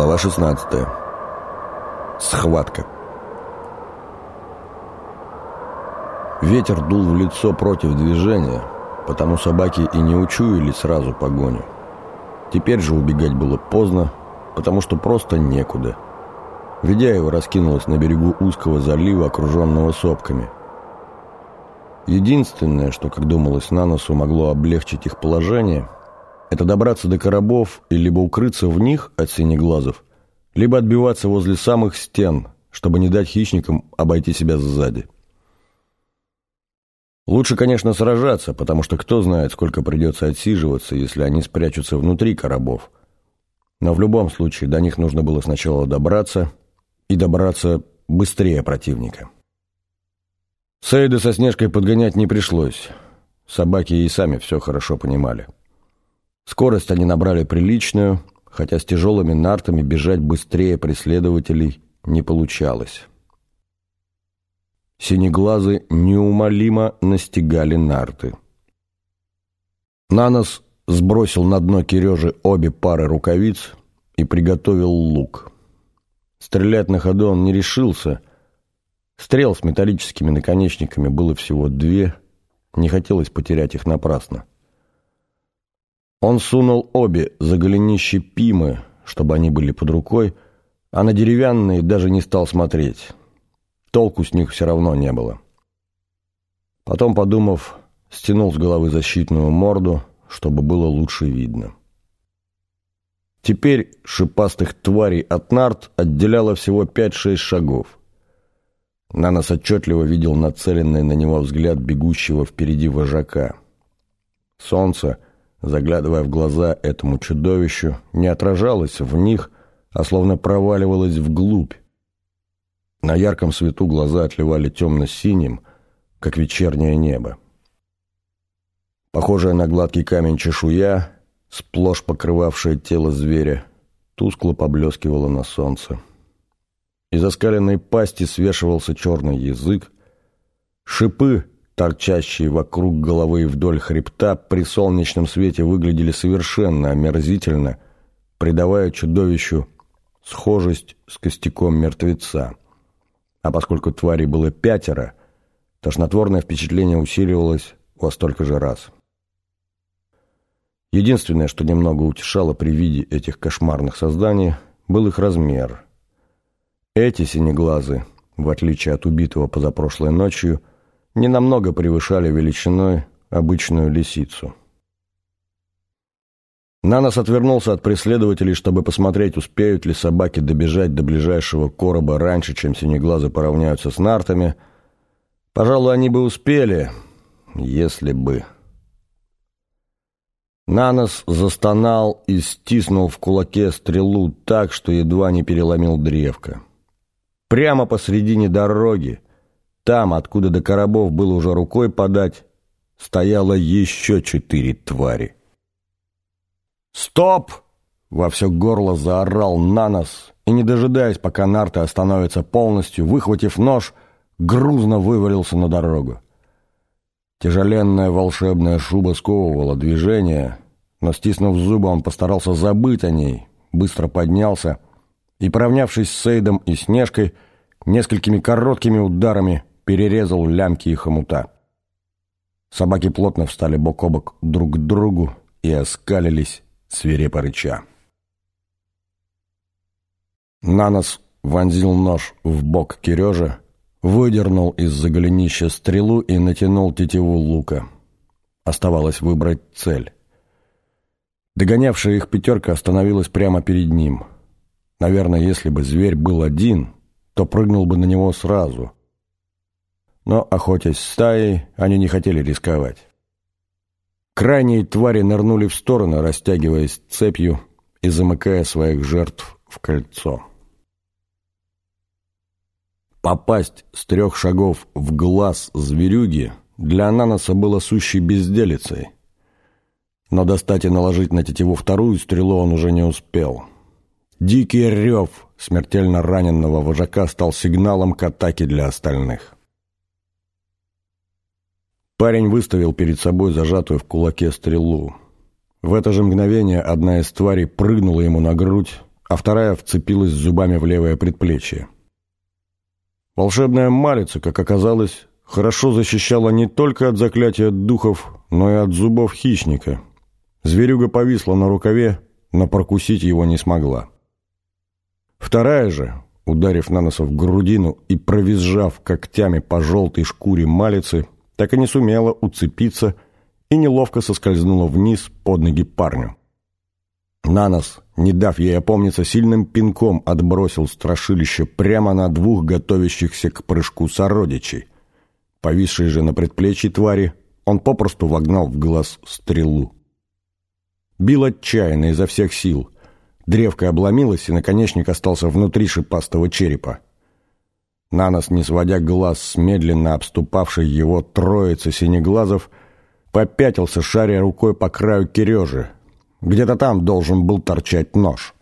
Глава 16. Схватка. Ветер дул в лицо против движения, потому собаки и не учуяли сразу погоню. Теперь же убегать было поздно, потому что просто некуда. Ведяева раскинулась на берегу узкого залива, окруженного сопками. Единственное, что, как думалось на носу, могло облегчить их положение – это добраться до коробов и либо укрыться в них от синеглазов, либо отбиваться возле самых стен, чтобы не дать хищникам обойти себя сзади. Лучше, конечно, сражаться, потому что кто знает, сколько придется отсиживаться, если они спрячутся внутри коробов. Но в любом случае до них нужно было сначала добраться и добраться быстрее противника. Сейда со Снежкой подгонять не пришлось. Собаки и сами все хорошо понимали. Скорость они набрали приличную, хотя с тяжелыми нартами бежать быстрее преследователей не получалось. Синеглазы неумолимо настигали нарты. Нанос сбросил на дно Кережи обе пары рукавиц и приготовил лук. Стрелять на ходу он не решился. Стрел с металлическими наконечниками было всего две, не хотелось потерять их напрасно. Он сунул обе за голенищи Пимы, чтобы они были под рукой, а на деревянные даже не стал смотреть. Толку с них все равно не было. Потом, подумав, стянул с головы защитную морду, чтобы было лучше видно. Теперь шипастых тварей от нарт отделяло всего пять-шесть шагов. Нанос отчетливо видел нацеленный на него взгляд бегущего впереди вожака. Солнце — заглядывая в глаза этому чудовищу, не отражалась в них, а словно проваливалась вглубь. На ярком свету глаза отливали темно-синим, как вечернее небо. Похожая на гладкий камень чешуя, сплошь покрывавшая тело зверя, тускло поблескивала на солнце. Из оскаленной пасти свешивался черный язык, шипы торчащие вокруг головы и вдоль хребта, при солнечном свете выглядели совершенно омерзительно, придавая чудовищу схожесть с костяком мертвеца. А поскольку тварей было пятеро, тошнотворное впечатление усиливалось во столько же раз. Единственное, что немного утешало при виде этих кошмарных созданий, был их размер. Эти синеглазы, в отличие от убитого позапрошлой ночью, ненамного превышали величиной обычную лисицу. Нанос отвернулся от преследователей, чтобы посмотреть, успеют ли собаки добежать до ближайшего короба раньше, чем синеглазы поравняются с нартами. Пожалуй, они бы успели, если бы... Нанос застонал и стиснул в кулаке стрелу так, что едва не переломил древко. Прямо посредине дороги, там, откуда до коробов было уже рукой подать, стояло еще четыре твари. «Стоп!» — во все горло заорал на нас и, не дожидаясь, пока нарты остановятся полностью, выхватив нож, грузно вывалился на дорогу. Тяжеленная волшебная шуба сковывала движение, но, стиснув зубы, он постарался забыть о ней, быстро поднялся и, поравнявшись с Сейдом и Снежкой, несколькими короткими ударами перерезал лямки и хомута. Собаки плотно встали бок о бок друг к другу и оскалились, свирепо рыча. Нанос вонзил нож в бок Кережа, выдернул из-за голенища стрелу и натянул тетиву лука. Оставалось выбрать цель. Догонявшая их пятерка остановилась прямо перед ним. Наверное, если бы зверь был один, то прыгнул бы на него сразу — но, охотясь стаей, они не хотели рисковать. Крайние твари нырнули в сторону, растягиваясь цепью и замыкая своих жертв в кольцо. Попасть с трех шагов в глаз зверюги для Ананоса было сущей безделицей. Но достать и наложить на тетиву вторую стрелу он уже не успел. Дикий рев смертельно раненного вожака стал сигналом к атаке для остальных. Парень выставил перед собой зажатую в кулаке стрелу. В это же мгновение одна из тварей прыгнула ему на грудь, а вторая вцепилась зубами в левое предплечье. Волшебная малица, как оказалось, хорошо защищала не только от заклятия духов, но и от зубов хищника. Зверюга повисла на рукаве, но прокусить его не смогла. Вторая же, ударив Наноса в грудину и провизжав когтями по желтой шкуре малицы, так и не сумела уцепиться и неловко соскользнула вниз под ноги парню. Нанос, не дав ей опомниться, сильным пинком отбросил страшилище прямо на двух готовящихся к прыжку сородичей. Повисший же на предплечье твари, он попросту вогнал в глаз стрелу. Бил отчаянно изо всех сил. Древко обломилось, и наконечник остался внутри шипастого черепа. Нанос, не сводя глаз с медленно обступавшей его троицы синеглазов, попятился, шаря рукой по краю Кирежи, где-то там должен был торчать нож.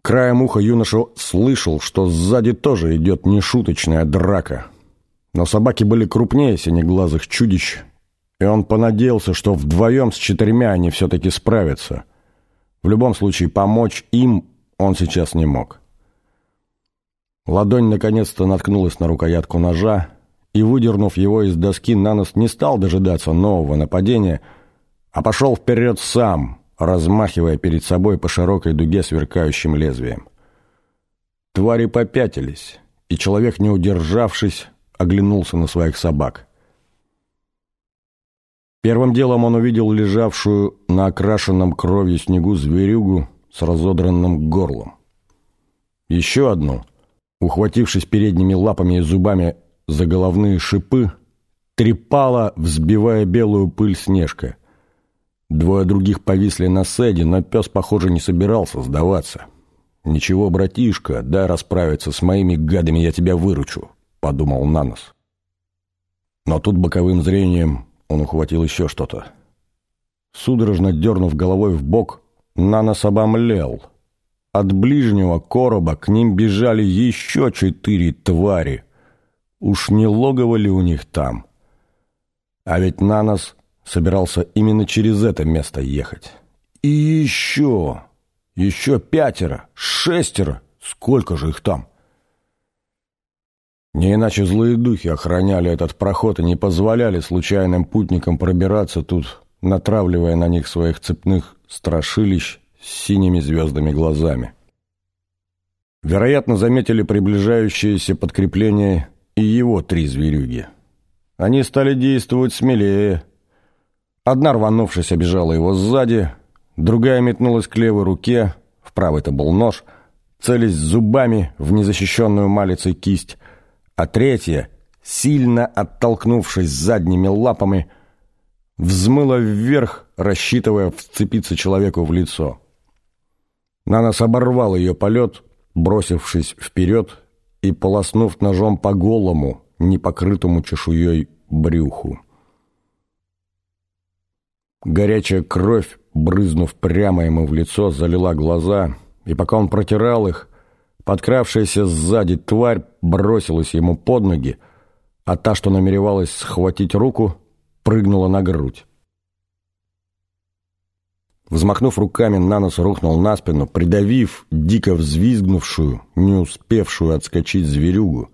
Краем уха юноша слышал, что сзади тоже идет нешуточная драка. Но собаки были крупнее синеглазых чудищ, и он понадеялся, что вдвоем с четырьмя они все-таки справятся. В любом случае, помочь им он сейчас не мог. Ладонь наконец-то наткнулась на рукоятку ножа, и, выдернув его из доски, Нанос не стал дожидаться нового нападения — а пошел вперед сам, размахивая перед собой по широкой дуге сверкающим лезвием. Твари попятились, и человек, не удержавшись, оглянулся на своих собак. Первым делом он увидел лежавшую на окрашенном кровью снегу зверюгу с разодранным горлом. Еще одну, ухватившись передними лапами и зубами за головные шипы, трепала, взбивая белую пыль снежка — Двое других повисли на седе, но пес, похоже, не собирался сдаваться. «Ничего, братишка, дай расправиться с моими гадами, я тебя выручу», — подумал Нанос. Но тут боковым зрением он ухватил еще что-то. Судорожно дернув головой в бок, Нанос обомлел. От ближнего короба к ним бежали еще четыре твари. Уж не логово ли у них там? А ведь Нанос собирался именно через это место ехать. И еще, еще пятеро, шестеро, сколько же их там? Не иначе злые духи охраняли этот проход и не позволяли случайным путникам пробираться тут, натравливая на них своих цепных страшилищ с синими звездами глазами. Вероятно, заметили приближающееся подкрепление и его три зверюги. Они стали действовать смелее, Одна, рванувшись, обижала его сзади, другая метнулась к левой руке, в правой-то был нож, целясь зубами в незащищенную малицей кисть, а третья, сильно оттолкнувшись задними лапами, взмыла вверх, рассчитывая вцепиться человеку в лицо. Нанос оборвал ее полет, бросившись вперед и полоснув ножом по голому, непокрытому чешуей брюху. Горячая кровь, брызнув прямо ему в лицо, залила глаза, и пока он протирал их, подкравшаяся сзади тварь бросилась ему под ноги, а та, что намеревалась схватить руку, прыгнула на грудь. Взмахнув руками, Нанос рухнул на спину, придавив дико взвизгнувшую, не успевшую отскочить зверюгу.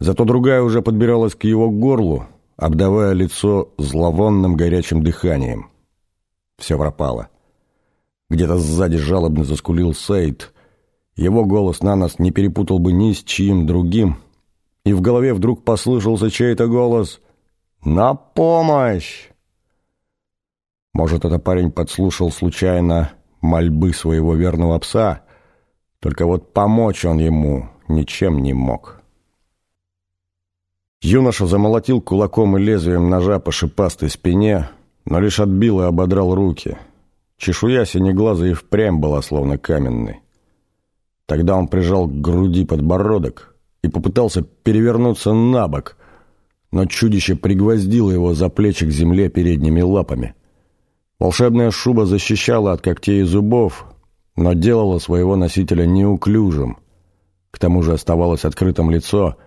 Зато другая уже подбиралась к его горлу, обдавая лицо зловонным горячим дыханием. Все пропало. Где-то сзади жалобно заскулил Сейд. Его голос на нас не перепутал бы ни с чьим другим. И в голове вдруг послышался чей-то голос «На помощь!». Может, это парень подслушал случайно мольбы своего верного пса, только вот помочь он ему ничем не мог. Юноша замолотил кулаком и лезвием ножа по шипастой спине, но лишь отбил и ободрал руки. Чешуя синеглаза и впрямь была словно каменной. Тогда он прижал к груди подбородок и попытался перевернуться на бок, но чудище пригвоздило его за плечи к земле передними лапами. Волшебная шуба защищала от когтей и зубов, но делала своего носителя неуклюжим. К тому же оставалось открытым лицо —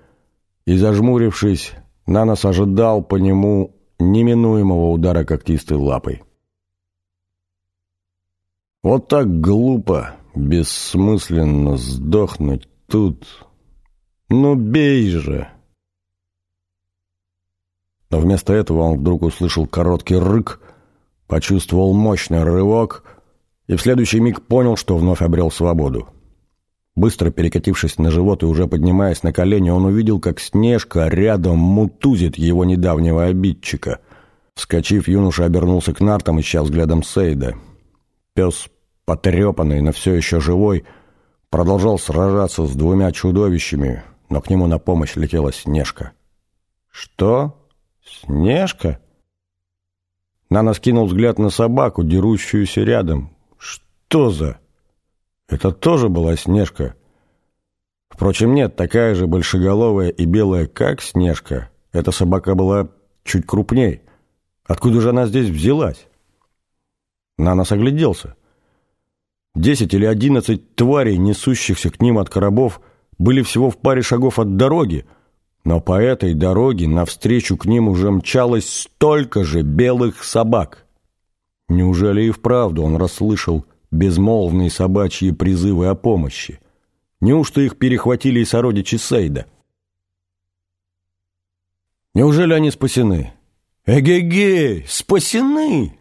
и, зажмурившись, Нанос ожидал по нему неминуемого удара когтистой лапой. Вот так глупо, бессмысленно сдохнуть тут. Ну бей же! Но вместо этого он вдруг услышал короткий рык, почувствовал мощный рывок и в следующий миг понял, что вновь обрел свободу. Быстро перекатившись на живот и уже поднимаясь на колени, он увидел, как Снежка рядом мутузит его недавнего обидчика. Вскочив, юноша обернулся к нартам, ища взглядом Сейда. Пес, потрепанный, но все еще живой, продолжал сражаться с двумя чудовищами, но к нему на помощь летела Снежка. «Что? Снежка?» Нана скинул взгляд на собаку, дерущуюся рядом. «Что за...» Это тоже была Снежка. Впрочем, нет, такая же большеголовая и белая, как Снежка. Эта собака была чуть крупней. Откуда же она здесь взялась? На нас огляделся. Десять или одиннадцать тварей, несущихся к ним от коробов, были всего в паре шагов от дороги, но по этой дороге навстречу к ним уже мчалось столько же белых собак. Неужели и вправду он расслышал безмолвные собачьи призывы о помощи. Неужто их перехватили и сородичи Сейда? Неужели они спасены? Эгегей, спасены!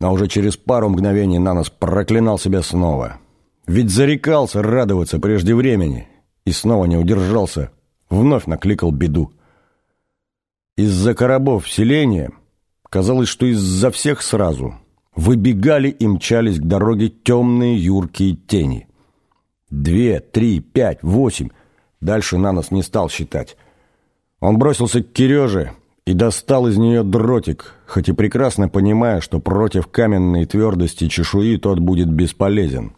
А уже через пару мгновений Нанос проклинал себя снова. Ведь зарекался радоваться прежде времени и снова не удержался, вновь накликал беду. Из-за коробов селения казалось, что из-за всех сразу – Выбегали и мчались к дороге темные юркие тени. Две, три, пять, восемь. Дальше на нас не стал считать. Он бросился к Киреже и достал из нее дротик, хоть и прекрасно понимая, что против каменной твердости чешуи тот будет бесполезен.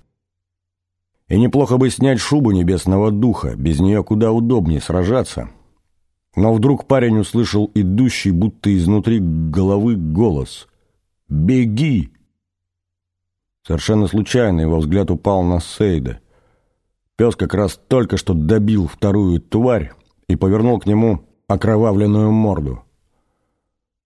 И неплохо бы снять шубу небесного духа, без нее куда удобнее сражаться. Но вдруг парень услышал идущий, будто изнутри головы, голос — «Беги!» Совершенно случайно его взгляд упал на Сейда. Пес как раз только что добил вторую тварь и повернул к нему окровавленную морду.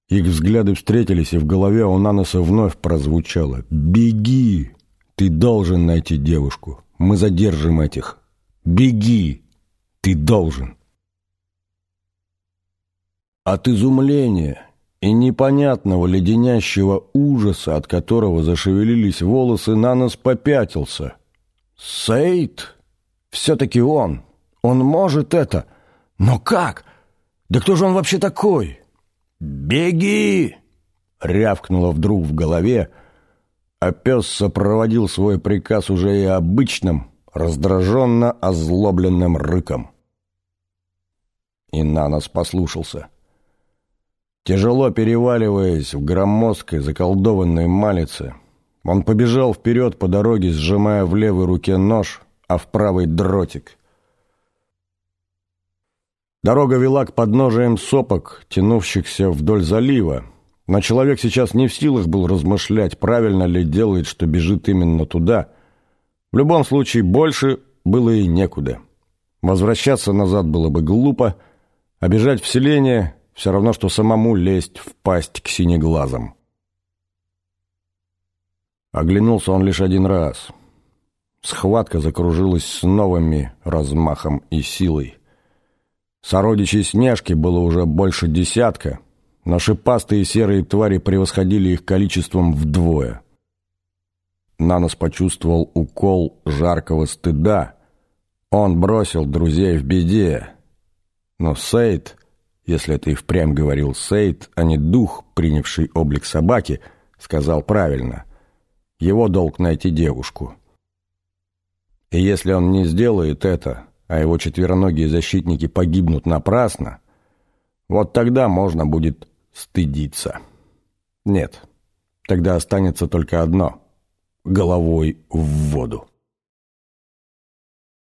Их взгляды встретились, и в голове у Наноса вновь прозвучало «Беги! Ты должен найти девушку! Мы задержим этих! Беги! Ты должен!» От изумления и непонятного леденящего ужаса, от которого зашевелились волосы, на нас попятился. «Сейд? Все-таки он! Он может это! Но как? Да кто же он вообще такой?» «Беги!» — рявкнуло вдруг в голове, а пес сопроводил свой приказ уже и обычным, раздраженно озлобленным рыком. И на нас послушался — Тяжело переваливаясь в громоздкой заколдованной малице, он побежал вперед по дороге, сжимая в левой руке нож, а в правой дротик. Дорога вела к подножиям сопок, тянувшихся вдоль залива, но человек сейчас не в силах был размышлять, правильно ли делает, что бежит именно туда. В любом случае, больше было и некуда. Возвращаться назад было бы глупо, а бежать в селение все равно, что самому лезть в пасть к синеглазам. Оглянулся он лишь один раз. Схватка закружилась с новыми размахом и силой. Сородичей Снежки было уже больше десятка, но шипастые серые твари превосходили их количеством вдвое. Нанос почувствовал укол жаркого стыда. Он бросил друзей в беде. Но Сейд если это и впрямь говорил Сейд, а не дух, принявший облик собаки, сказал правильно. Его долг найти девушку. И если он не сделает это, а его четвероногие защитники погибнут напрасно, вот тогда можно будет стыдиться. Нет, тогда останется только одно — головой в воду.